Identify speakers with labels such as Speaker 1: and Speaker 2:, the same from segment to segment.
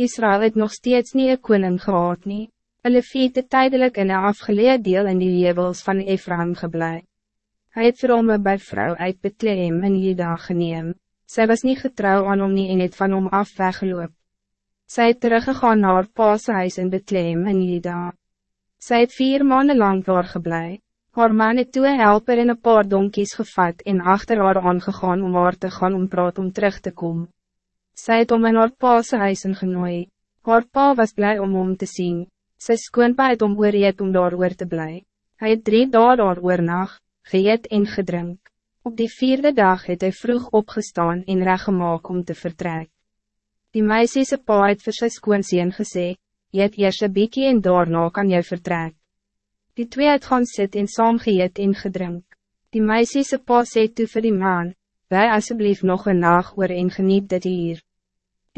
Speaker 1: Israël het nog steeds niet een koning gehad nie. Hulle viet het tijdelijk in een afgeleid deel in die jebels van Ephraim geblei. Hij het vir hom by vrou uit Bethlehem in Juda geneem. Sy was niet getrouw aan hom nie en het van hom af weggeloop. Sy het teruggegaan naar haar huis in Bethlehem in Juda. Sy het vier maanden lang daar geblei. Haar man het toe een helper in een paar donkies gevat en achter haar aangegaan om haar te gaan om praat om terug te komen. Sy het om in haar pa's huis ingenooi. Haar pa was blij om hom te zien. Sy skoonpa het om oorreed om daar oor te bly. Hy het drie dae daar oornag, geëet en gedrink. Op die vierde dag het hij vroeg opgestaan en reggemaak om te vertrek. Die meisiese pa het vir sy skoonseen gesê, Jy het eers een biekie en daarna kan jy vertrek. Die twee het gaan sit en saam geëet en gedrink. Die meisiese pa sê toe vir die man, Wij alsjeblieft nog een nacht oor en geniet dit hier.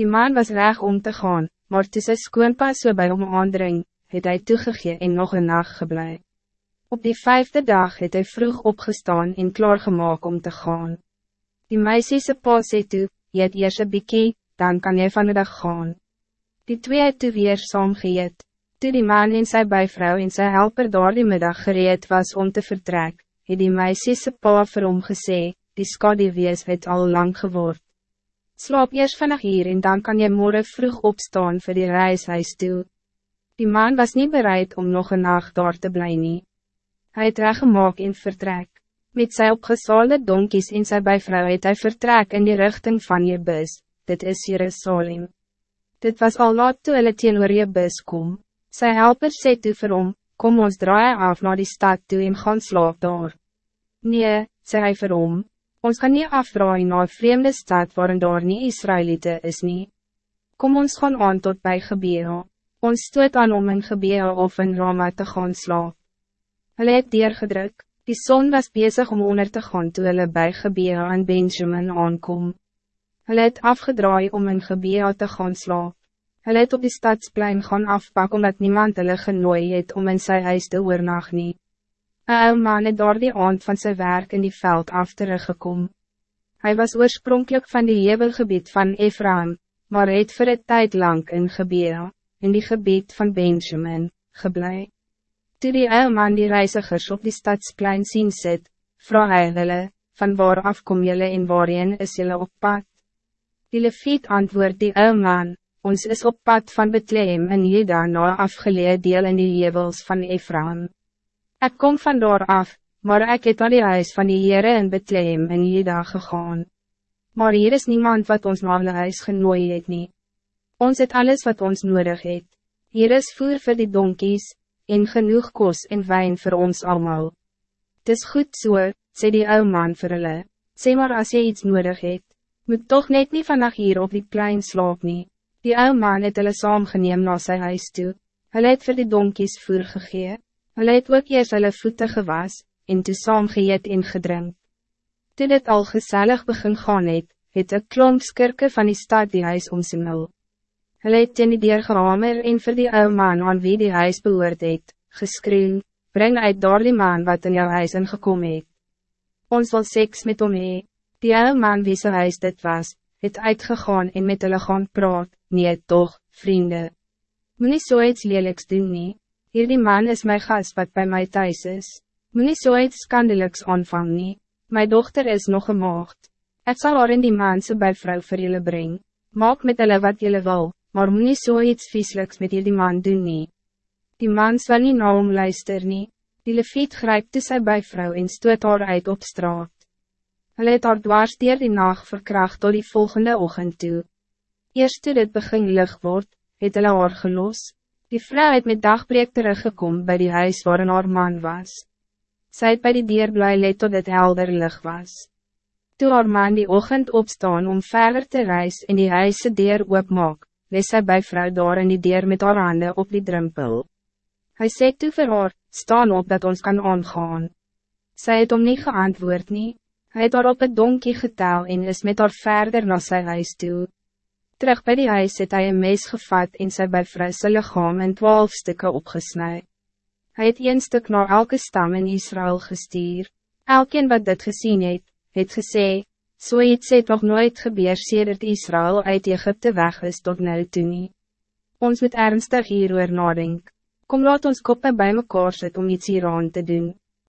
Speaker 1: Die man was reg om te gaan, maar toe sy skoonpa so by hom aandring, het hy toegegee en nog een nacht geblei. Op die vijfde dag het hij vroeg opgestaan en klaargemaak om te gaan. Die meisiese pa sê toe, jy het eers een biekie, dan kan jy van de dag gaan. Die twee het toe weer saam geëet. Toe die man en sy bijvrouw en sy helper daar die middag gereed was om te vertrek, het die meisiese pa vir hom gesê, die skadewees het al lang geword. Slaap eerst vannacht hier en dan kan je morgen vroeg opstaan voor die reishuis toe. Die man was niet bereid om nog een nacht daar te blijven. Hij het reggemaak in vertrek. Met sy opgesalde donkies en sy bijvrouw het hy vertrek in die richting van je bus, dit is Jerusalem. Dit was al laat toe hulle teen oor je bus kom. Sy helper sê toe vir hom, kom ons draai af naar die stad toe en gaan slaap daar. Nee, sê hy vir hom, Ons gaan niet afdraaien naar vreemde stad waarin daar niet Israëlieten is nie. Kom ons gaan aan tot bij Gebea. Ons stoot aan om in Gebea of in Rama te gaan slaap. Hulle het deurgedruk, die zon was bezig om onder te gaan toe hulle by Gebea en Benjamin aankom. Hulle het afgedraai om in Gebea te gaan slaap. Hulle het op die stadsplein gaan afpak omdat niemand hulle genooi het om in sy huis te oornag nie. Een ou man het door die aand van zijn werk in die veld af teruggekom. Hij was oorspronkelijk van die jebelgebied van Ephraim, maar het voor het tijd lang in Gebea, in die gebied van Benjamin, geblei. Toe die ou man die reizigers op die stadsplein zien sit, vraag hy hulle, van waar af kom jylle en waarin is jylle op pad? Die leviet antwoord die ou man, ons is op pad van Bethlehem en Juda na afgeleid deel in die jebels van Ephraim. Ik kom van daar af, maar ik het naar die huis van die Heere in Bethlehem in Juda gegaan. Maar hier is niemand wat ons naar die huis genooi het nie. Ons het alles wat ons nodig het. Hier is voer voor die donkies, en genoeg kos en wijn voor ons allemaal. Het is goed so, sê die ou man vir hulle, sê maar als je iets nodig het, moet toch net niet vannacht hier op die plein slaap nie. Die ou man het hulle saamgeneem na sy huis toe, hulle het vir die donkies voer gegee. Hulle het ook eers hulle voete gewas, en toe saam geëet en gedrink. Toe dit al gezellig begin gaan het, het een klomp skirke van die stad die huis omsingel. Hulle het in die deur gehamer en vir die ou man aan wie die huis behoort het, geskreeuw, breng uit daar die man wat in jou huis ingekom het. Ons wil seks met hom hee. Die ou man wie sy huis dit was, het uitgegaan en met hulle gaan praat, nee toch, vrienden. Moet nie so iets lelijks doen nie. Hierdie man is mijn gast wat bij mij thuis is. Moet niet zo iets schandelijks aanvang nie. My dochter is nog een maagd. Het zal haar in die manse bij vrouw vir julle bring. Maak met hulle wat julle wil, maar moet niet zo iets vieslijks met jullie man doen nie. Die man zal niet na hom luister nie. Die leviet grijpt toe sy bij vrouw en stoot haar uit op straat. Hulle het haar dwars dier die nacht verkracht tot die volgende ochtend toe. Eerst toe dit begin lig word, het hulle haar gelos. Die vrouw het met dagbreek teruggekomen bij die huis waar een man was. Zij het bij die dier blij leed tot het helder licht was. Toen haar man die ochtend opstaan om verder te reis in die huise dier oopmaak, lees sy bij vrouw daar in die dier met haar handen op die drempel. Hij sê toe vir haar, staan op dat ons kan aangaan. Zij het om niet geantwoord nie, hy het haar op het donkie getel en is met haar verder naar sy huis toe. Terug bij die huis het hy een mes gevat en sy by vryse lichaam in twaalf stukken opgesnij. Hij het een stuk naar elke stam in Israël gestuur. Elkeen wat dit gezien het, het gesê, so iets het nog nooit gebeur sedert Israël uit Egypte weg is tot nou toe nie. Ons moet ernstig hieroor nadenk. Kom laat ons koppe bij mekaar sit om iets hieraan te doen.